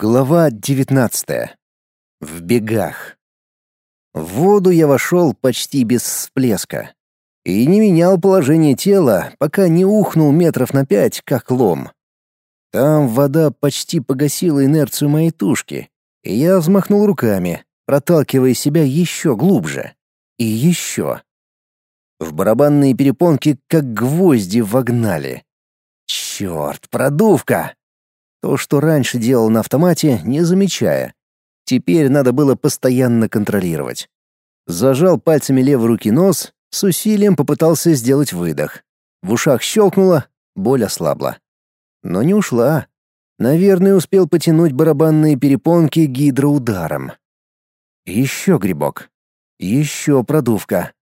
Глава 19. В бегах. В воду я вошел почти без всплеска и не менял положение тела, пока не ухнул метров на пять, как лом. Там вода почти погасила инерцию моей тушки, и я взмахнул руками, проталкивая себя еще глубже. И еще. В барабанные перепонки как гвозди вогнали. Черт, продувка! То, что раньше делал на автомате, не замечая. Теперь надо было постоянно контролировать. Зажал пальцами левой руки нос, с усилием попытался сделать выдох. В ушах щелкнуло, боль ослабла. Но не ушла. Наверное, успел потянуть барабанные перепонки гидроударом. Еще грибок. Еще продувка.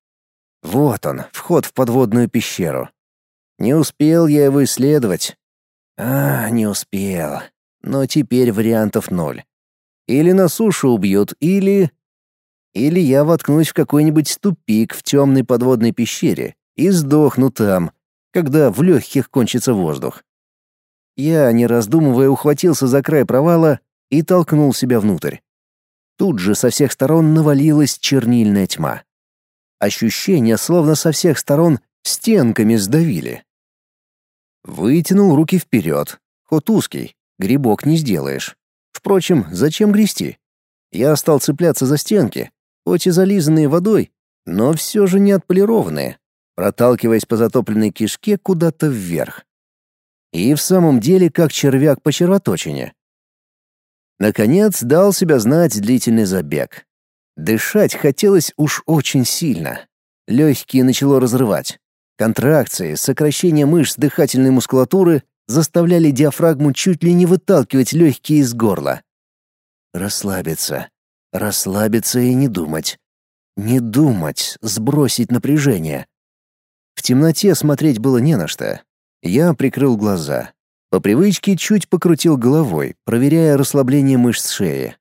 Вот он, вход в подводную пещеру. Не успел я его исследовать. А, не успел. Но теперь вариантов ноль. Или на сушу убьют, или... Или я воткнусь в какой-нибудь тупик в темной подводной пещере и сдохну там, когда в легких кончится воздух. Я, не раздумывая, ухватился за край провала и толкнул себя внутрь. Тут же со всех сторон навалилась чернильная тьма. Ощущение, словно со всех сторон стенками сдавили. Вытянул руки вперед. Ход узкий, грибок не сделаешь. Впрочем, зачем грести? Я стал цепляться за стенки, хоть и зализанные водой, но все же не отполированные, проталкиваясь по затопленной кишке куда-то вверх. И в самом деле как червяк по червоточине. Наконец дал себя знать длительный забег. Дышать хотелось уж очень сильно. Легкие начало разрывать. Контракции, сокращение мышц дыхательной мускулатуры заставляли диафрагму чуть ли не выталкивать легкие из горла. Расслабиться. Расслабиться и не думать. Не думать, сбросить напряжение. В темноте смотреть было не на что. Я прикрыл глаза. По привычке чуть покрутил головой, проверяя расслабление мышц шеи.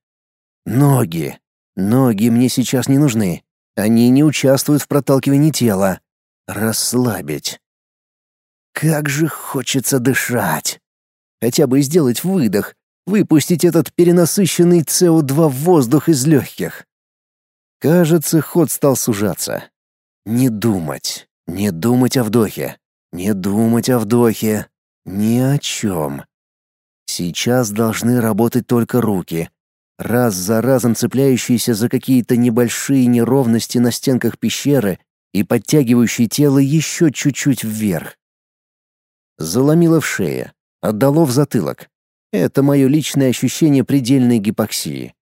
Ноги. Ноги мне сейчас не нужны. Они не участвуют в проталкивании тела расслабить. Как же хочется дышать. Хотя бы сделать выдох, выпустить этот перенасыщенный СО2 воздух из легких. Кажется, ход стал сужаться. Не думать, не думать о вдохе, не думать о вдохе, ни о чем. Сейчас должны работать только руки, раз за разом цепляющиеся за какие-то небольшие неровности на стенках пещеры и подтягивающий тело еще чуть-чуть вверх. Заломило в шее, отдало в затылок. Это мое личное ощущение предельной гипоксии.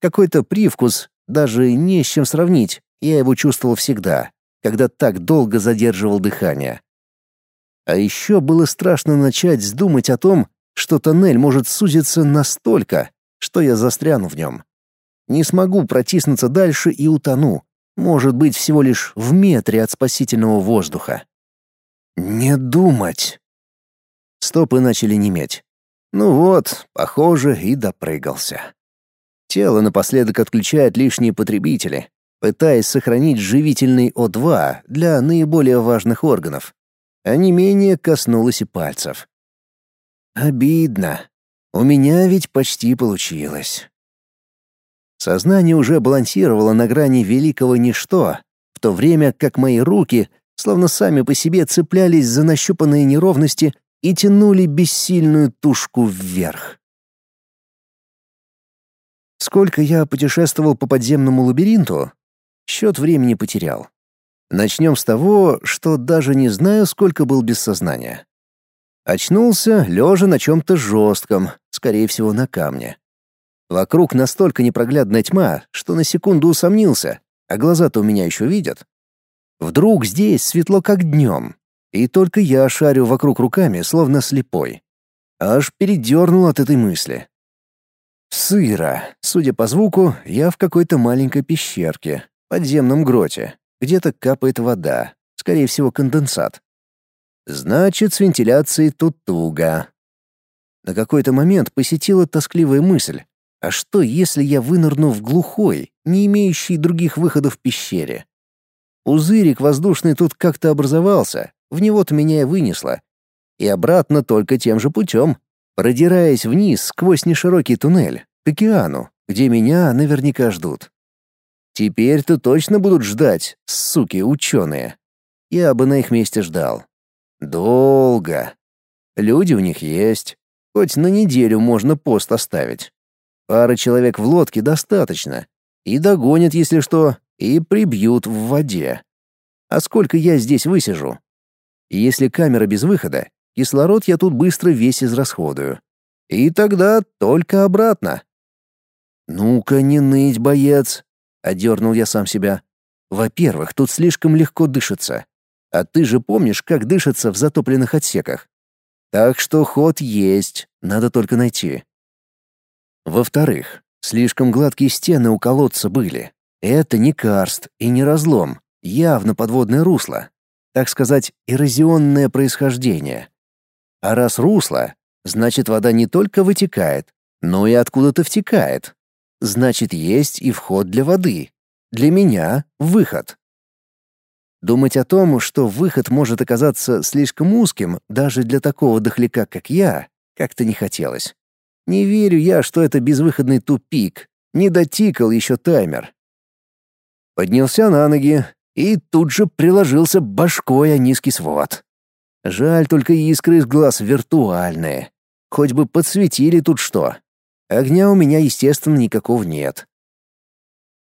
Какой-то привкус, даже не с чем сравнить, я его чувствовал всегда, когда так долго задерживал дыхание. А еще было страшно начать думать о том, что тоннель может сузиться настолько, что я застряну в нем. Не смогу протиснуться дальше и утону, может быть всего лишь в метре от спасительного воздуха. Не думать. Стопы начали неметь. Ну вот, похоже, и допрыгался. Тело напоследок отключает лишние потребители, пытаясь сохранить живительный О2 для наиболее важных органов. А не менее коснулось и пальцев. Обидно. У меня ведь почти получилось. Сознание уже балансировало на грани великого ничто, в то время как мои руки, словно сами по себе цеплялись за нащупанные неровности и тянули бессильную тушку вверх. Сколько я путешествовал по подземному лабиринту, счет времени потерял. Начнем с того, что даже не знаю, сколько был без сознания. Очнулся, лежа на чем-то жестком, скорее всего, на камне. Вокруг настолько непроглядная тьма, что на секунду усомнился, а глаза-то у меня еще видят. Вдруг здесь светло как днем, и только я шарю вокруг руками, словно слепой. Аж передернул от этой мысли. Сыро. Судя по звуку, я в какой-то маленькой пещерке, подземном гроте. Где-то капает вода, скорее всего, конденсат. Значит, с вентиляцией тут туго. На какой-то момент посетила тоскливая мысль. А что, если я вынырну в глухой, не имеющий других выходов пещере? Пузырик воздушный тут как-то образовался, в него-то меня и вынесло. И обратно только тем же путем. продираясь вниз сквозь неширокий туннель, к океану, где меня наверняка ждут. Теперь-то точно будут ждать, суки ученые. Я бы на их месте ждал. Долго. Люди у них есть. Хоть на неделю можно пост оставить. Пара человек в лодке достаточно. И догонят, если что, и прибьют в воде. А сколько я здесь высижу? Если камера без выхода, кислород я тут быстро весь израсходую. И тогда только обратно. «Ну-ка, не ныть, боец!» — одернул я сам себя. «Во-первых, тут слишком легко дышится. А ты же помнишь, как дышится в затопленных отсеках. Так что ход есть, надо только найти. Во-вторых, слишком гладкие стены у колодца были. Это не карст и не разлом, явно подводное русло. Так сказать, эрозионное происхождение. А раз русло, значит вода не только вытекает, но и откуда-то втекает значит есть и вход для воды. Для меня — выход. Думать о том, что выход может оказаться слишком узким даже для такого дохляка, как я, как-то не хотелось. Не верю я, что это безвыходный тупик. Не дотикал еще таймер. Поднялся на ноги и тут же приложился башкой о низкий свод. Жаль, только искры из глаз виртуальные. Хоть бы подсветили тут что. Огня у меня, естественно, никакого нет.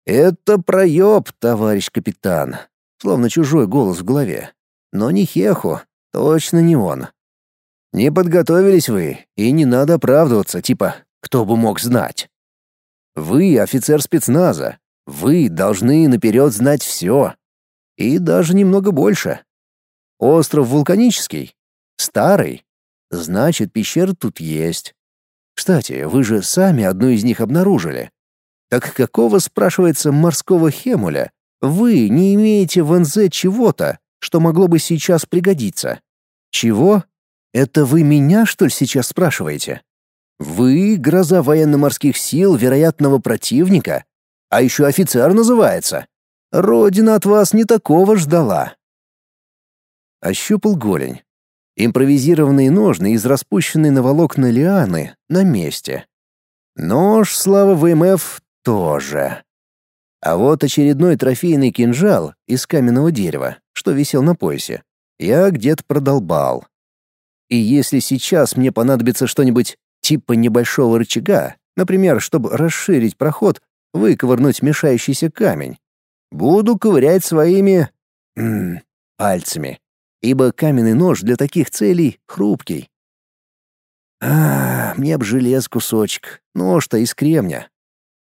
«Это проеб, товарищ капитан», словно чужой голос в голове. Но не Хеху, точно не он. Не подготовились вы, и не надо оправдываться, типа «кто бы мог знать». Вы офицер спецназа, вы должны наперед знать все. И даже немного больше. Остров вулканический? Старый? Значит, пещера тут есть. Кстати, вы же сами одну из них обнаружили. Так какого, спрашивается, морского хемуля вы не имеете в НЗ чего-то, что могло бы сейчас пригодиться? Чего? Это вы меня, что ли, сейчас спрашиваете? Вы — гроза военно-морских сил вероятного противника? А еще офицер называется. Родина от вас не такого ждала. Ощупал голень. Импровизированные ножны из распущенной на волокна лианы на месте. Нож, слава ВМФ, тоже. А вот очередной трофейный кинжал из каменного дерева, что висел на поясе, я где-то продолбал. И если сейчас мне понадобится что-нибудь типа небольшого рычага, например, чтобы расширить проход, выковырнуть мешающийся камень, буду ковырять своими... М -м, пальцами ибо каменный нож для таких целей хрупкий. А, мне б желез кусочек, нож-то из кремня.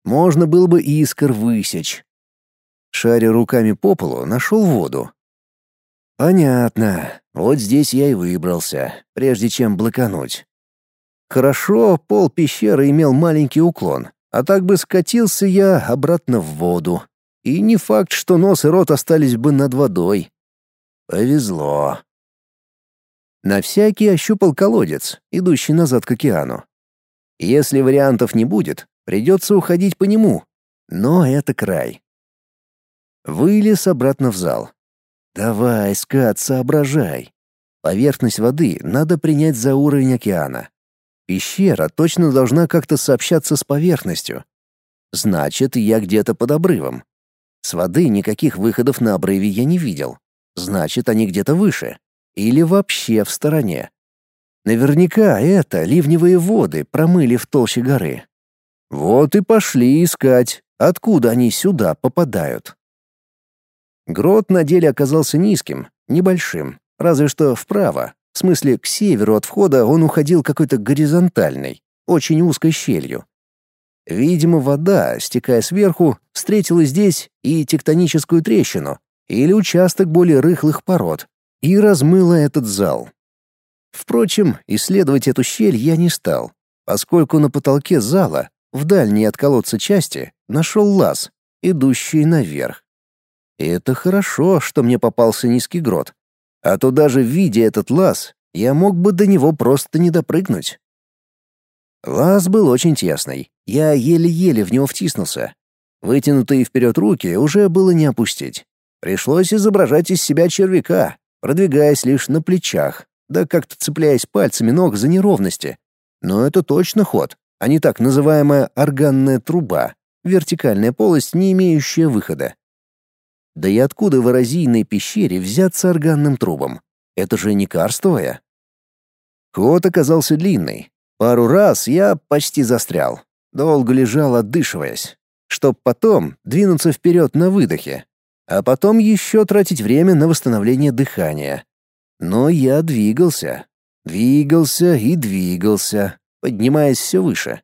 Можно было бы искр высечь. Шаря руками по полу, нашел воду. Понятно, вот здесь я и выбрался, прежде чем блокануть. Хорошо, пол пещеры имел маленький уклон, а так бы скатился я обратно в воду. И не факт, что нос и рот остались бы над водой. Повезло. На всякий ощупал колодец, идущий назад к океану. Если вариантов не будет, придется уходить по нему. Но это край. Вылез обратно в зал. «Давай, скат, соображай. Поверхность воды надо принять за уровень океана. Пещера точно должна как-то сообщаться с поверхностью. Значит, я где-то под обрывом. С воды никаких выходов на обрыве я не видел. Значит, они где-то выше. Или вообще в стороне. Наверняка это ливневые воды промыли в толще горы. Вот и пошли искать, откуда они сюда попадают. Грот на деле оказался низким, небольшим, разве что вправо. В смысле, к северу от входа он уходил какой-то горизонтальной, очень узкой щелью. Видимо, вода, стекая сверху, встретила здесь и тектоническую трещину, или участок более рыхлых пород, и размыло этот зал. Впрочем, исследовать эту щель я не стал, поскольку на потолке зала, в дальней от колодца части, нашел лаз, идущий наверх. И это хорошо, что мне попался низкий грот, а то даже видя этот лаз, я мог бы до него просто не допрыгнуть. Лаз был очень тесный, я еле-еле в него втиснулся. Вытянутые вперед руки уже было не опустить. Пришлось изображать из себя червяка, продвигаясь лишь на плечах, да как-то цепляясь пальцами ног за неровности. Но это точно ход, а не так называемая органная труба, вертикальная полость, не имеющая выхода. Да и откуда в эрозийной пещере взяться органным трубам? Это же не карстовая. Ход оказался длинный. Пару раз я почти застрял. Долго лежал, отдышиваясь, чтоб потом двинуться вперед на выдохе, а потом еще тратить время на восстановление дыхания. Но я двигался, двигался и двигался, поднимаясь все выше.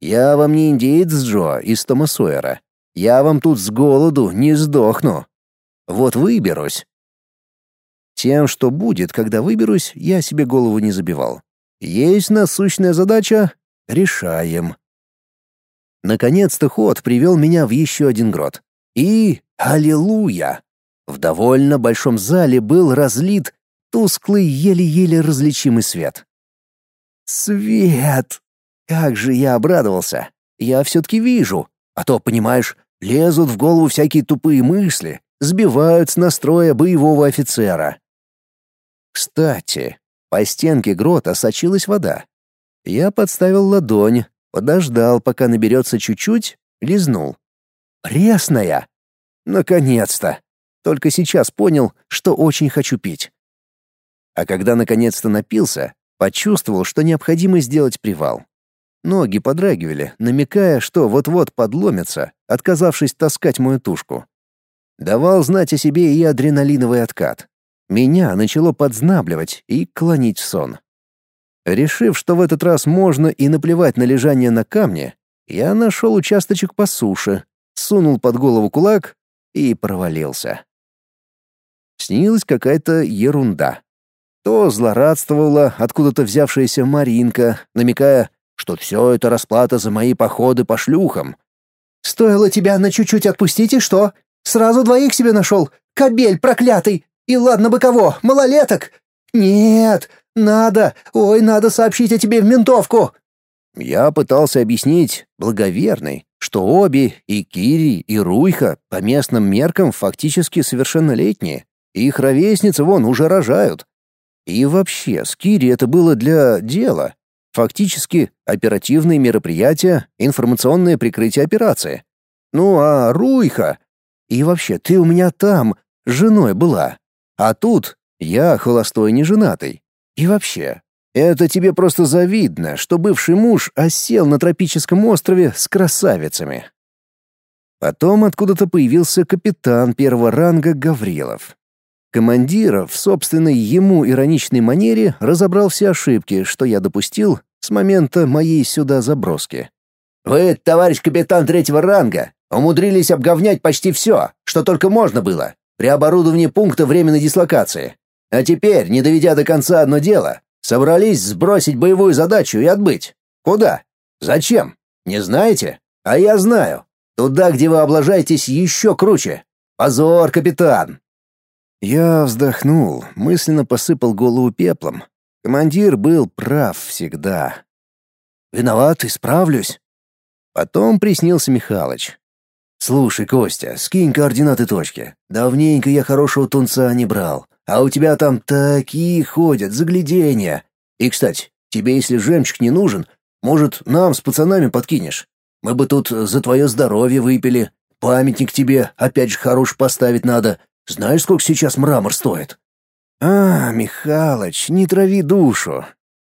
Я вам не индеец Джо из Тома. Я вам тут с голоду не сдохну. Вот выберусь. Тем, что будет, когда выберусь, я себе голову не забивал. Есть насущная задача — решаем. Наконец-то ход привел меня в еще один грот. И, аллилуйя! В довольно большом зале был разлит тусклый, еле-еле различимый свет. Свет! Как же я обрадовался! Я все-таки вижу, а то, понимаешь, лезут в голову всякие тупые мысли, сбивают с настроя боевого офицера. Кстати, по стенке грота сочилась вода. Я подставил ладонь, подождал, пока наберется чуть-чуть, лизнул. Пресная! Наконец-то! Только сейчас понял, что очень хочу пить. А когда наконец-то напился, почувствовал, что необходимо сделать привал. Ноги подрагивали, намекая, что вот-вот подломятся, отказавшись таскать мою тушку. Давал знать о себе и адреналиновый откат. Меня начало подзнабливать и клонить в сон. Решив, что в этот раз можно и наплевать на лежание на камне, я нашел участочек по суше, сунул под голову кулак и провалился. Снилась какая-то ерунда. То злорадствовала откуда-то взявшаяся Маринка, намекая, что все это расплата за мои походы по шлюхам. «Стоило тебя на чуть-чуть отпустить, и что? Сразу двоих себе нашел? Кобель проклятый! И ладно бы кого, малолеток! Нет, надо, ой, надо сообщить о тебе в ментовку!» Я пытался объяснить, благоверный, что обе, и Кири, и Руйха, по местным меркам фактически совершеннолетние. Их ровесницы вон уже рожают. И вообще, с Кири это было для дела. Фактически, оперативные мероприятия, информационное прикрытие операции. Ну а Руйха... И вообще, ты у меня там, женой была. А тут я холостой неженатый. И вообще, это тебе просто завидно, что бывший муж осел на тропическом острове с красавицами. Потом откуда-то появился капитан первого ранга Гаврилов. Командир в собственной ему ироничной манере разобрал все ошибки, что я допустил с момента моей сюда заброски. «Вы, товарищ капитан третьего ранга, умудрились обговнять почти все, что только можно было, при оборудовании пункта временной дислокации. А теперь, не доведя до конца одно дело, собрались сбросить боевую задачу и отбыть. Куда? Зачем? Не знаете? А я знаю. Туда, где вы облажаетесь еще круче. Позор, капитан!» Я вздохнул, мысленно посыпал голову пеплом. Командир был прав всегда. «Виноват, исправлюсь». Потом приснился Михалыч. «Слушай, Костя, скинь координаты точки. Давненько я хорошего тунца не брал. А у тебя там такие ходят, загляденья. И, кстати, тебе если жемчуг не нужен, может, нам с пацанами подкинешь? Мы бы тут за твое здоровье выпили. Памятник тебе опять же хорош поставить надо. Знаешь, сколько сейчас мрамор стоит?» «А, Михалыч, не трави душу.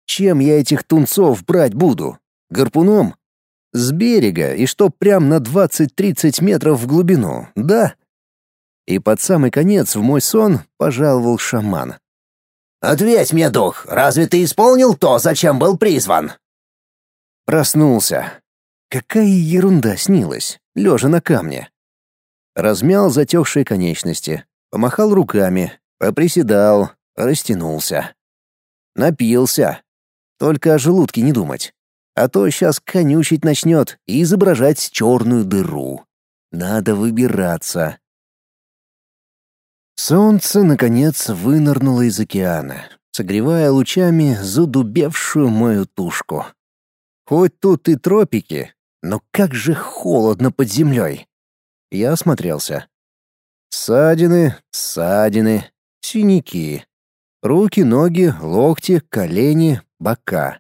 Чем я этих тунцов брать буду? Гарпуном? С берега, и что прям на 20-30 метров в глубину, да?» И под самый конец в мой сон пожаловал шаман. «Ответь мне, дух, разве ты исполнил то, зачем был призван?» Проснулся. Какая ерунда снилась, лежа на камне размял затекшие конечности, помахал руками, поприседал, растянулся. Напился. Только о желудке не думать. А то сейчас конючить начнет и изображать черную дыру. Надо выбираться. Солнце, наконец, вынырнуло из океана, согревая лучами задубевшую мою тушку. Хоть тут и тропики, но как же холодно под землей. Я осмотрелся. Ссадины, ссадины, синяки. Руки, ноги, локти, колени, бока.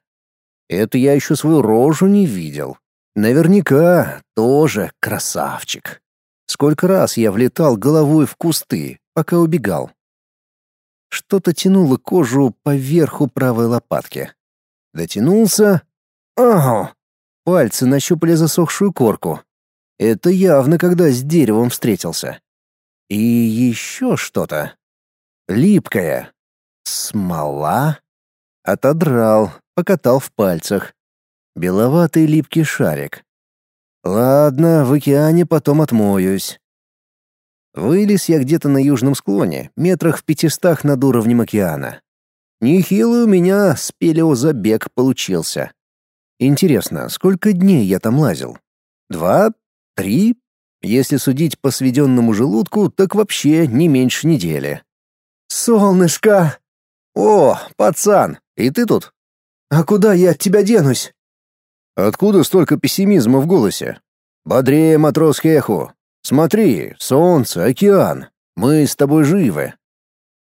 Это я еще свою рожу не видел. Наверняка тоже красавчик. Сколько раз я влетал головой в кусты, пока убегал. Что-то тянуло кожу поверху правой лопатки. Дотянулся. Ага. Пальцы нащупали засохшую корку. Это явно когда с деревом встретился. И еще что-то. Липкое. Смола? Отодрал, покатал в пальцах. Беловатый липкий шарик. Ладно, в океане потом отмоюсь. Вылез я где-то на южном склоне, метрах в пятистах над уровнем океана. Нехилый у меня спелеозабег получился. Интересно, сколько дней я там лазил? Два? Три? Если судить по сведенному желудку, так вообще не меньше недели. «Солнышко!» «О, пацан, и ты тут?» «А куда я от тебя денусь?» «Откуда столько пессимизма в голосе?» «Бодрее, матрос Хеху. Смотри, солнце, океан. Мы с тобой живы».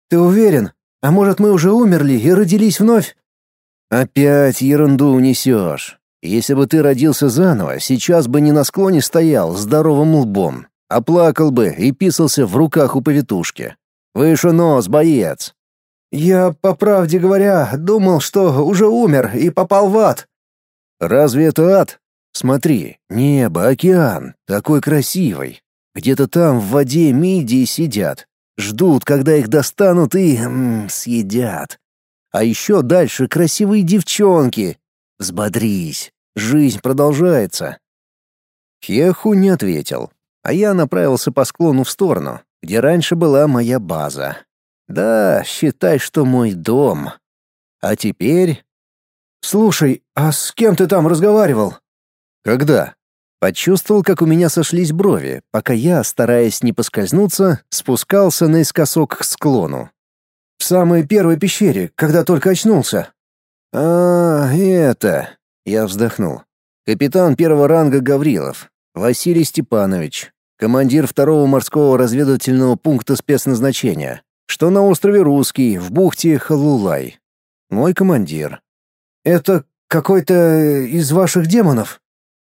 «Ты уверен? А может, мы уже умерли и родились вновь?» «Опять ерунду несешь. Если бы ты родился заново, сейчас бы не на склоне стоял здоровым лбом, а плакал бы и писался в руках у повитушки. Выше нос, боец!» «Я, по правде говоря, думал, что уже умер и попал в ад». «Разве это ад? Смотри, небо, океан, такой красивый. Где-то там в воде мидии сидят, ждут, когда их достанут и м -м, съедят. А еще дальше красивые девчонки. Взбодрись, жизнь продолжается. Хеху не ответил, а я направился по склону в сторону, где раньше была моя база. Да, считай, что мой дом. А теперь... Слушай, а с кем ты там разговаривал? Когда? Почувствовал, как у меня сошлись брови, пока я, стараясь не поскользнуться, спускался наискосок к склону. В самой первой пещере, когда только очнулся. А, это... Я вздохнул. Капитан первого ранга Гаврилов, Василий Степанович, командир второго морского разведывательного пункта спецназначения, что на острове Русский, в бухте Халулай. Мой командир. Это какой-то из ваших демонов?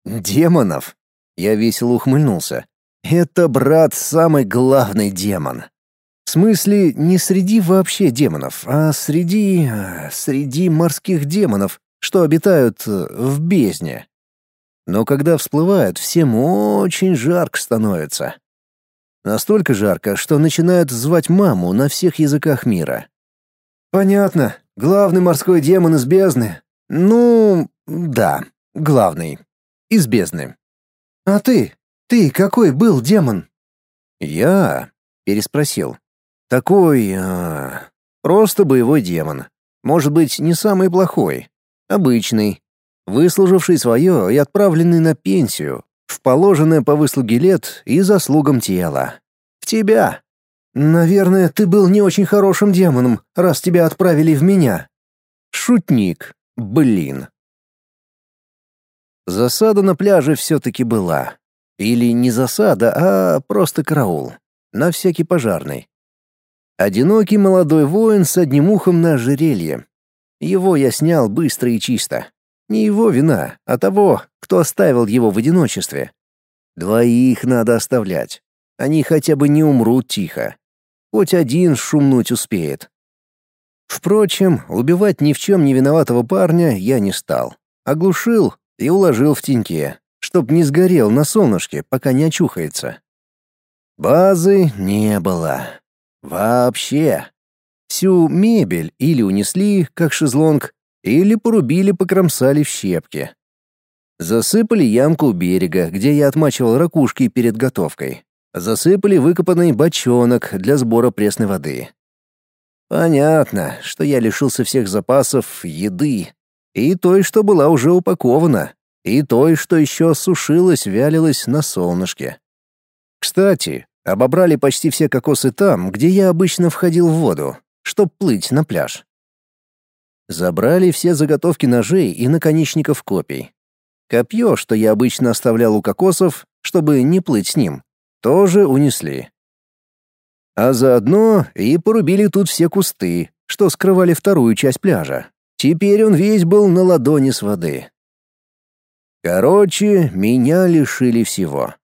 Демонов? Я весело ухмыльнулся. Это, брат, самый главный демон. В смысле, не среди вообще демонов, а среди... среди морских демонов, что обитают э, в бездне. Но когда всплывают, всем очень жарко становится. Настолько жарко, что начинают звать маму на всех языках мира. Понятно. Главный морской демон из бездны. Ну, да, главный из бездны. А ты? Ты какой был демон? Я переспросил. Такой, а, просто боевой демон. Может быть, не самый плохой, обычный, выслуживший свое и отправленный на пенсию, в положенное по выслуге лет и заслугам тела. В тебя. Наверное, ты был не очень хорошим демоном, раз тебя отправили в меня. Шутник. Блин. Засада на пляже все-таки была. Или не засада, а просто караул. На всякий пожарный. Одинокий молодой воин с одним ухом на ожерелье. Его я снял быстро и чисто. Не его вина, а того, кто оставил его в одиночестве. Двоих надо оставлять. Они хотя бы не умрут тихо. Хоть один шумнуть успеет. Впрочем, убивать ни в чем не виноватого парня я не стал. Оглушил и уложил в теньке, чтоб не сгорел на солнышке, пока не очухается. Базы не было. Вообще. Всю мебель или унесли, как шезлонг, или порубили-покромсали в щепки. Засыпали ямку у берега, где я отмачивал ракушки перед готовкой. Засыпали выкопанный бочонок для сбора пресной воды. Понятно, что я лишился всех запасов еды, и той, что была уже упакована, и той, что еще сушилась, вялилась на солнышке. Кстати, обобрали почти все кокосы там, где я обычно входил в воду, чтоб плыть на пляж. Забрали все заготовки ножей и наконечников копий. Копье, что я обычно оставлял у кокосов, чтобы не плыть с ним, тоже унесли. А заодно и порубили тут все кусты, что скрывали вторую часть пляжа, Теперь он весь был на ладони с воды. Короче, меня лишили всего.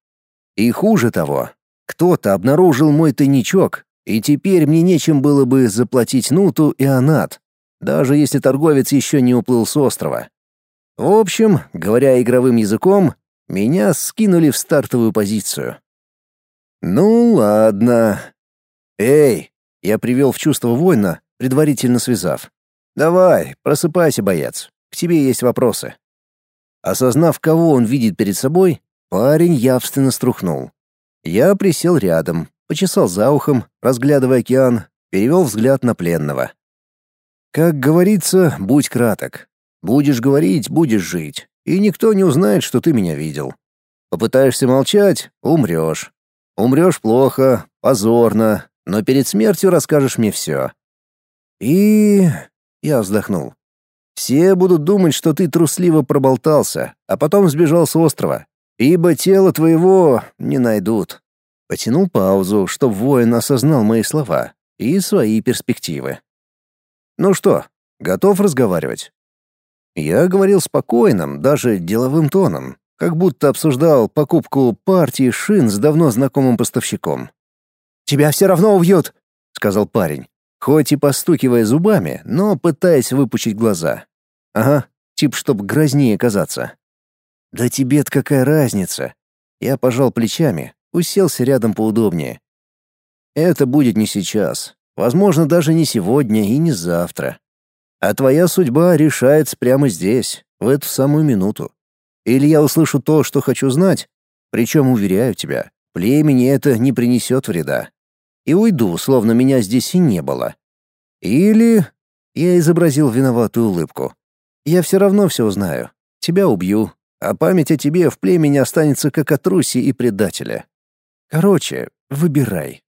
И хуже того, кто-то обнаружил мой тайничок, и теперь мне нечем было бы заплатить Нуту и Анат, даже если торговец еще не уплыл с острова. В общем, говоря игровым языком, меня скинули в стартовую позицию. Ну ладно. Эй, я привел в чувство воина, предварительно связав. Давай, просыпайся, боец. К тебе есть вопросы. Осознав, кого он видит перед собой, парень явственно струхнул. Я присел рядом, почесал за ухом, разглядывая океан, перевел взгляд на пленного. Как говорится, будь краток. Будешь говорить, будешь жить, и никто не узнает, что ты меня видел. Попытаешься молчать — умрешь. Умрешь плохо, позорно, но перед смертью расскажешь мне все. И... я вздохнул. Все будут думать, что ты трусливо проболтался, а потом сбежал с острова, ибо тело твоего не найдут. Потянул паузу, чтобы воин осознал мои слова и свои перспективы. Ну что, готов разговаривать? Я говорил спокойным, даже деловым тоном, как будто обсуждал покупку партии шин с давно знакомым поставщиком. «Тебя все равно убьют», — сказал парень, хоть и постукивая зубами, но пытаясь выпучить глаза. «Ага, тип, чтоб грознее казаться». «Да тебе-то какая разница?» Я пожал плечами, уселся рядом поудобнее. «Это будет не сейчас, возможно, даже не сегодня и не завтра. А твоя судьба решается прямо здесь, в эту самую минуту. Или я услышу то, что хочу знать, причем, уверяю тебя, племени это не принесет вреда. И уйду, словно меня здесь и не было. Или... Я изобразил виноватую улыбку. Я все равно все узнаю. Тебя убью, а память о тебе в племени останется как о трусе и предателе. Короче, выбирай.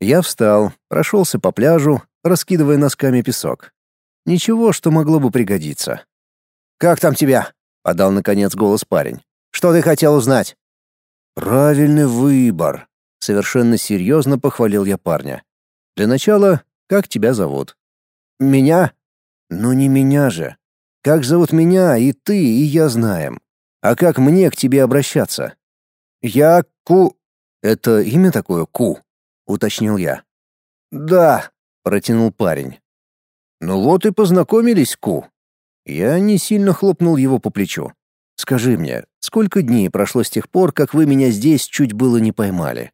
Я встал, прошелся по пляжу, раскидывая носками песок. Ничего, что могло бы пригодиться. «Как там тебя?» — подал наконец голос парень. «Что ты хотел узнать?» «Правильный выбор», — совершенно серьезно похвалил я парня. «Для начала, как тебя зовут?» «Меня?» «Ну не меня же. Как зовут меня и ты, и я знаем. А как мне к тебе обращаться?» «Я Ку...» «Это имя такое Ку?» — уточнил я. «Да», — протянул парень. «Ну вот и познакомились, Ку». Я не сильно хлопнул его по плечу. «Скажи мне, сколько дней прошло с тех пор, как вы меня здесь чуть было не поймали?»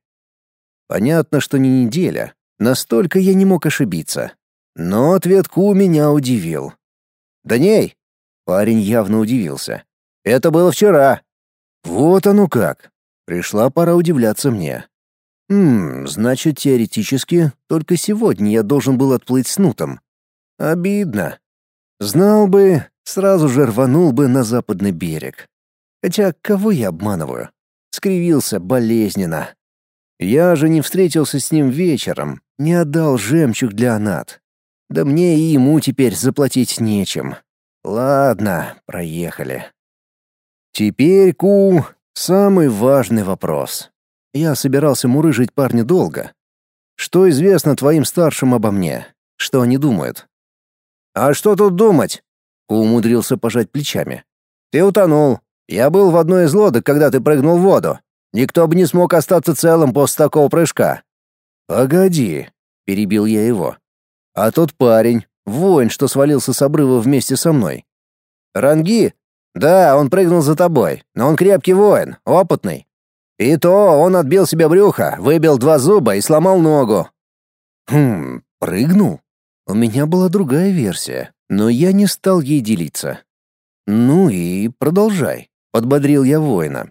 Понятно, что не неделя. Настолько я не мог ошибиться. Но ответ Ку меня удивил. «Да ней!» Парень явно удивился. «Это было вчера». «Вот оно как!» Пришла пора удивляться мне. «Хм, значит, теоретически, только сегодня я должен был отплыть с Нутом. Обидно. Знал бы, сразу же рванул бы на западный берег. Хотя кого я обманываю? Скривился болезненно. Я же не встретился с ним вечером, не отдал жемчуг для Анат. Да мне и ему теперь заплатить нечем. Ладно, проехали. Теперь, Ку, самый важный вопрос. Я собирался мурыжить парня долго. Что известно твоим старшим обо мне? Что они думают? «А что тут думать?» — умудрился пожать плечами. «Ты утонул. Я был в одной из лодок, когда ты прыгнул в воду. Никто бы не смог остаться целым после такого прыжка». «Погоди», — перебил я его. «А тот парень, воин, что свалился с обрыва вместе со мной». «Ранги? Да, он прыгнул за тобой, но он крепкий воин, опытный. И то он отбил себе брюхо, выбил два зуба и сломал ногу». «Хм, прыгнул?» У меня была другая версия, но я не стал ей делиться. «Ну и продолжай», — подбодрил я воина.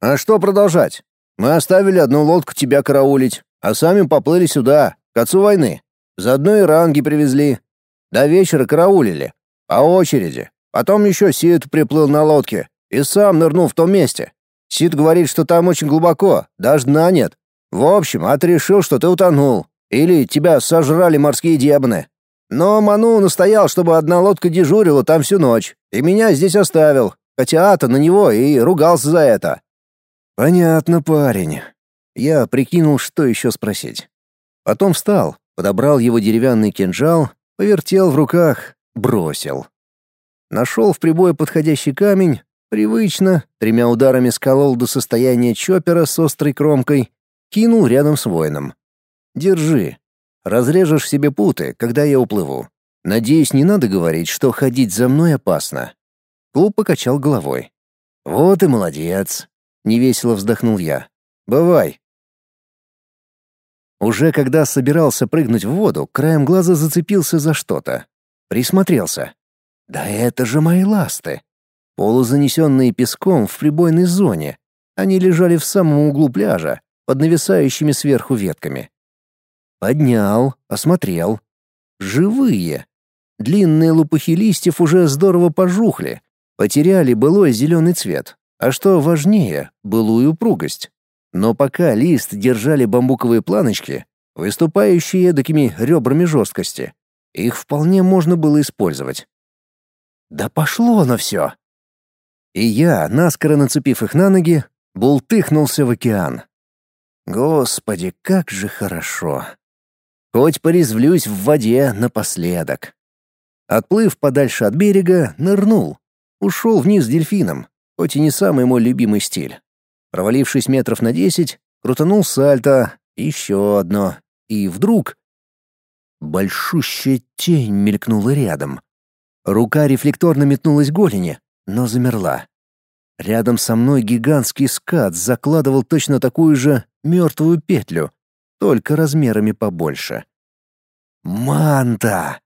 «А что продолжать? Мы оставили одну лодку тебя караулить, а сами поплыли сюда, к отцу войны. Заодно и ранги привезли. До вечера караулили. По очереди. Потом еще Сид приплыл на лодке и сам нырнул в том месте. Сид говорит, что там очень глубоко, даже дна нет. В общем, отрешил, что ты утонул. Или тебя сожрали морские демоны. Но Ману настоял, чтобы одна лодка дежурила там всю ночь, и меня здесь оставил, хотя Ата на него и ругался за это». «Понятно, парень». Я прикинул, что еще спросить. Потом встал, подобрал его деревянный кинжал, повертел в руках, бросил. Нашел в прибое подходящий камень, привычно, тремя ударами сколол до состояния чопера с острой кромкой, кинул рядом с воином. «Держи. Разрежешь себе путы, когда я уплыву. Надеюсь, не надо говорить, что ходить за мной опасно». Клуб покачал головой. «Вот и молодец», — невесело вздохнул я. «Бывай». Уже когда собирался прыгнуть в воду, краем глаза зацепился за что-то. Присмотрелся. Да это же мои ласты. Полузанесенные песком в прибойной зоне. Они лежали в самом углу пляжа, под нависающими сверху ветками. Поднял, осмотрел. Живые. Длинные лопухи листьев уже здорово пожухли, потеряли былой зеленый цвет, а что важнее, былую упругость. Но пока лист держали бамбуковые планочки, выступающие такими ребрами жесткости, их вполне можно было использовать. Да пошло на все! И я, наскоро нацепив их на ноги, бултыхнулся в океан. Господи, как же хорошо! Хоть порезвлюсь в воде напоследок. Отплыв подальше от берега, нырнул. Ушел вниз дельфином, хоть и не самый мой любимый стиль. Провалившись метров на десять, крутанул сальто, еще одно, и вдруг... Большущая тень мелькнула рядом. Рука рефлекторно метнулась к голени, но замерла. Рядом со мной гигантский скат закладывал точно такую же мертвую петлю, только размерами побольше. «Манта!»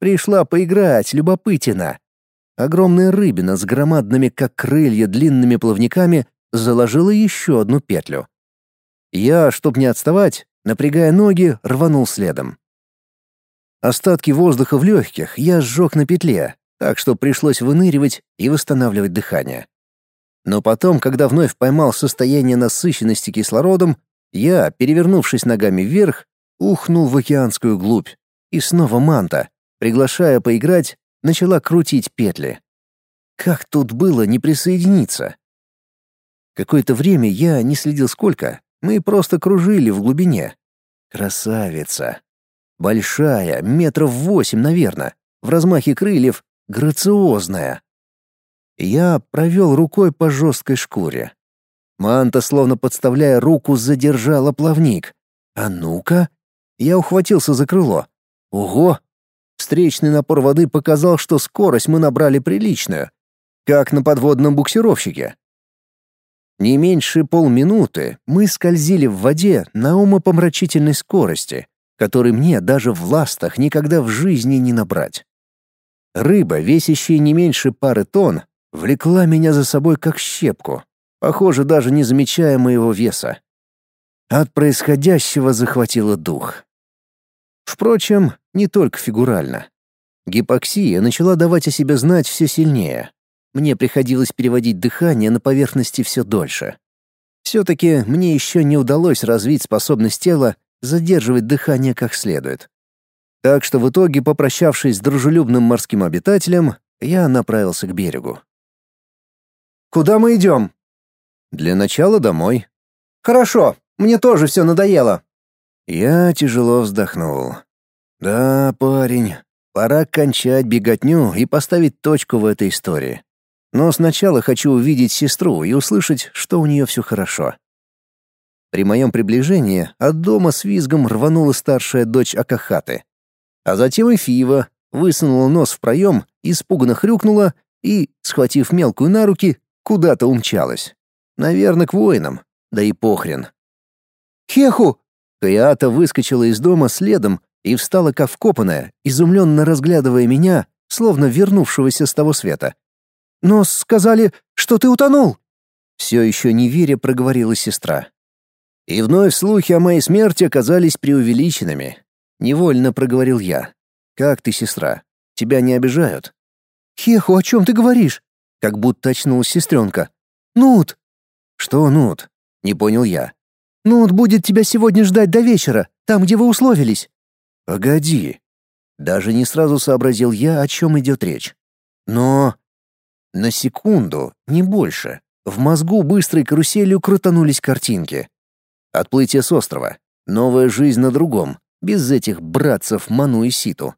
Пришла поиграть, любопытина. Огромная рыбина с громадными, как крылья, длинными плавниками заложила еще одну петлю. Я, чтоб не отставать, напрягая ноги, рванул следом. Остатки воздуха в легких я сжег на петле, так что пришлось выныривать и восстанавливать дыхание. Но потом, когда вновь поймал состояние насыщенности кислородом, я, перевернувшись ногами вверх, ухнул в океанскую глубь. И снова манта, приглашая поиграть, начала крутить петли. Как тут было не присоединиться? Какое-то время я не следил сколько, мы просто кружили в глубине. Красавица. Большая, метров восемь, наверное, в размахе крыльев, грациозная. Я провел рукой по жесткой шкуре. Манта, словно подставляя руку, задержала плавник. А ну-ка! Я ухватился за крыло. Ого! Встречный напор воды показал, что скорость мы набрали приличную. Как на подводном буксировщике. Не меньше полминуты мы скользили в воде на умопомрачительной скорости, которой мне даже в ластах никогда в жизни не набрать. Рыба, весящая не меньше пары тонн, влекла меня за собой как щепку, похоже, даже не замечая моего веса. От происходящего захватило дух. Впрочем, не только фигурально. Гипоксия начала давать о себе знать все сильнее. Мне приходилось переводить дыхание на поверхности все дольше. Все-таки мне еще не удалось развить способность тела задерживать дыхание как следует. Так что в итоге, попрощавшись с дружелюбным морским обитателем, я направился к берегу. «Куда мы идем?» «Для начала домой». «Хорошо, мне тоже все надоело». Я тяжело вздохнул. «Да, парень, пора кончать беготню и поставить точку в этой истории. Но сначала хочу увидеть сестру и услышать, что у нее все хорошо. При моем приближении от дома с визгом рванула старшая дочь Акахаты. А затем и Фива высунула нос в проем, испуганно хрюкнула и, схватив мелкую на руки, куда-то умчалась. Наверное, к воинам, да и похрен. «Хеху!» Каята выскочила из дома следом и встала как вкопанная, изумленно разглядывая меня, словно вернувшегося с того света. «Но сказали, что ты утонул!» Все еще не веря проговорила сестра. И вновь слухи о моей смерти оказались преувеличенными. Невольно проговорил я. «Как ты, сестра? Тебя не обижают?» «Хеху, о чем ты говоришь?» Как будто очнулась сестренка. «Нут!» «Что Нут?» Не понял я. «Нут будет тебя сегодня ждать до вечера, там, где вы условились». «Погоди». Даже не сразу сообразил я, о чем идет речь. «Но...» На секунду, не больше, в мозгу быстрой каруселью крутанулись картинки. Отплытие с острова, новая жизнь на другом, без этих братцев Ману и Ситу.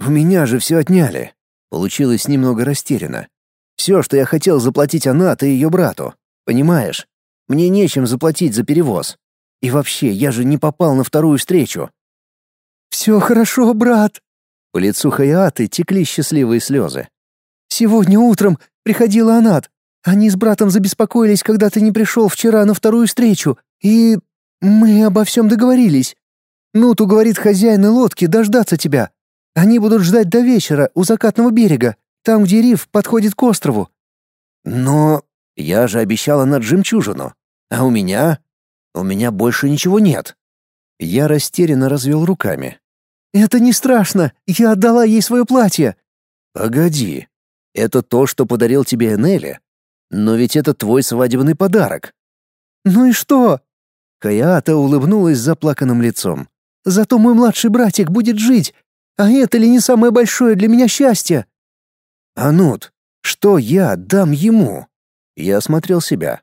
У меня же все отняли. Получилось немного растеряно. Все, что я хотел заплатить Анат и ее брату. Понимаешь? Мне нечем заплатить за перевоз. И вообще, я же не попал на вторую встречу. «Все хорошо, брат!» По лицу Хаяты текли счастливые слезы. «Сегодня утром приходила Анат. Они с братом забеспокоились, когда ты не пришел вчера на вторую встречу, и мы обо всем договорились. Нуту говорит хозяин лодки дождаться тебя. Они будут ждать до вечера у закатного берега, там, где риф подходит к острову». «Но я же обещала на жемчужину. А у меня? У меня больше ничего нет». Я растерянно развел руками. «Это не страшно. Я отдала ей свое платье». «Погоди. Это то, что подарил тебе Энели? Но ведь это твой свадебный подарок». «Ну и что?» Каята улыбнулась заплаканным лицом. «Зато мой младший братик будет жить. А это ли не самое большое для меня счастье?» «Анут, что я дам ему?» Я осмотрел себя.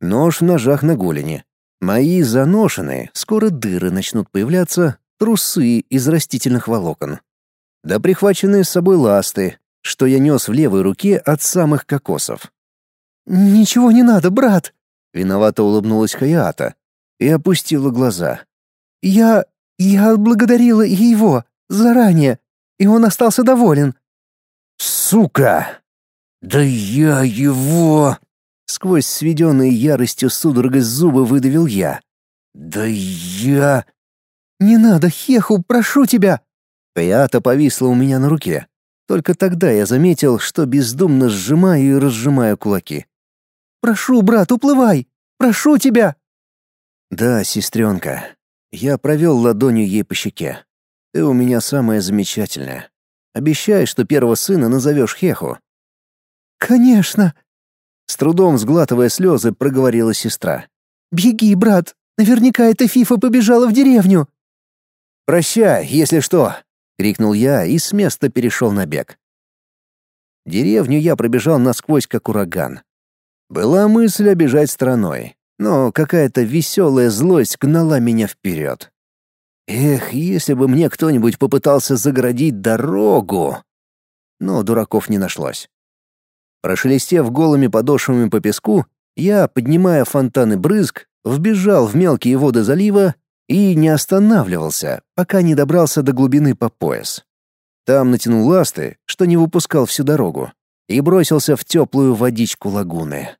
Нож в ножах на голени. Мои заношенные, скоро дыры начнут появляться, трусы из растительных волокон. Да прихваченные с собой ласты, что я нес в левой руке от самых кокосов. «Ничего не надо, брат!» Виновато улыбнулась Хаята и опустила глаза. «Я... я отблагодарила его заранее, и он остался доволен». «Сука! Да я его...» Сквозь сведенные яростью судорогой зубы выдавил я. «Да я...» «Не надо, Хеху, прошу тебя!» Каята повисла у меня на руке. Только тогда я заметил, что бездумно сжимаю и разжимаю кулаки. «Прошу, брат, уплывай! Прошу тебя!» «Да, сестренка». Я провел ладонью ей по щеке. «Ты у меня самая замечательная. Обещай, что первого сына назовешь Хеху». «Конечно!» С трудом сглатывая слезы, проговорила сестра. «Беги, брат! Наверняка эта Фифа побежала в деревню!» «Прощай, если что!» — крикнул я и с места перешел на бег. Деревню я пробежал насквозь, как ураган. Была мысль обижать стороной, но какая-то веселая злость гнала меня вперед. Эх, если бы мне кто-нибудь попытался загородить дорогу! Но дураков не нашлось. Прошелестев голыми подошвами по песку, я, поднимая фонтаны брызг, вбежал в мелкие воды залива и не останавливался, пока не добрался до глубины по пояс. Там натянул ласты, что не выпускал всю дорогу, и бросился в теплую водичку лагуны.